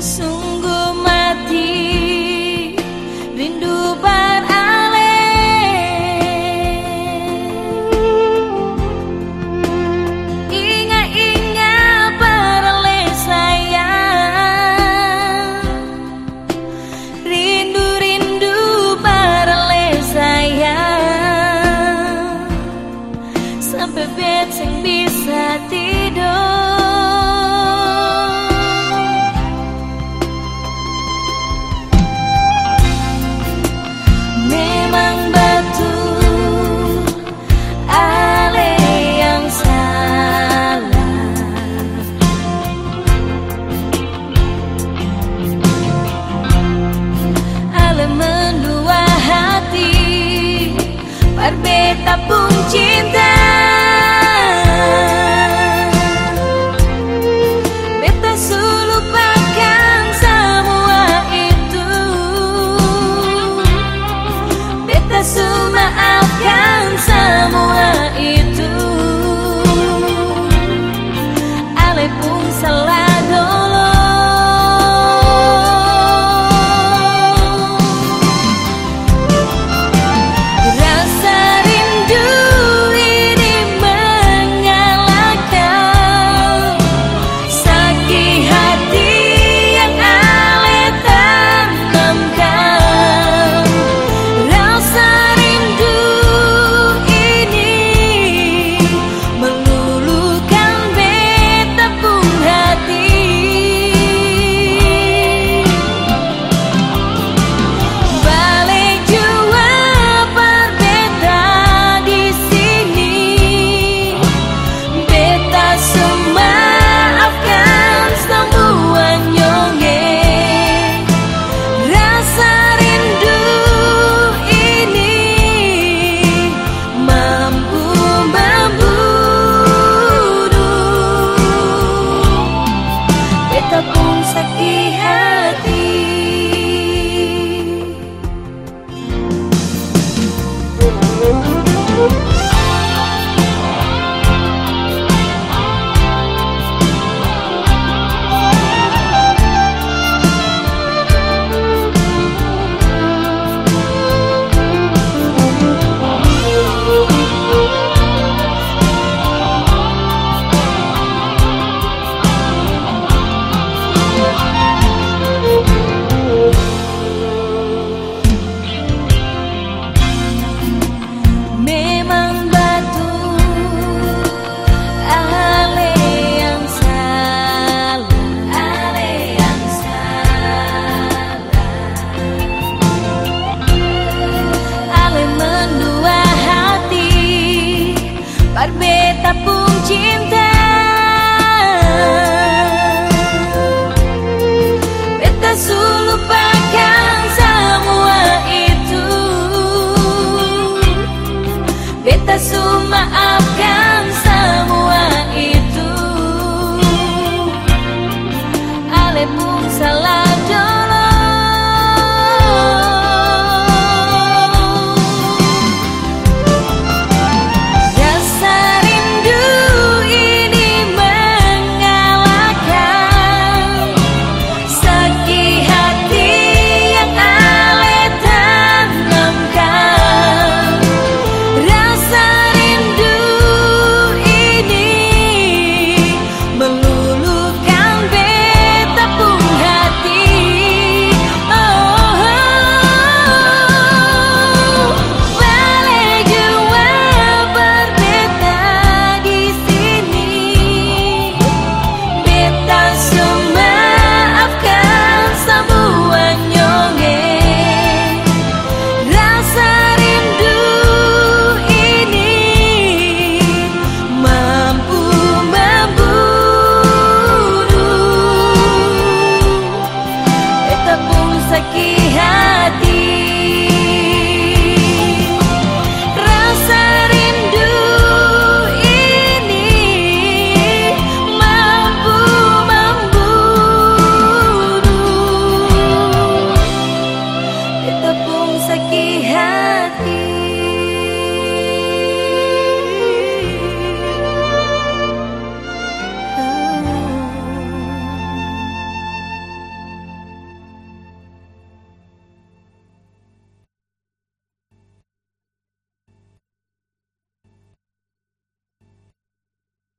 so Barpeta pun cinta hati.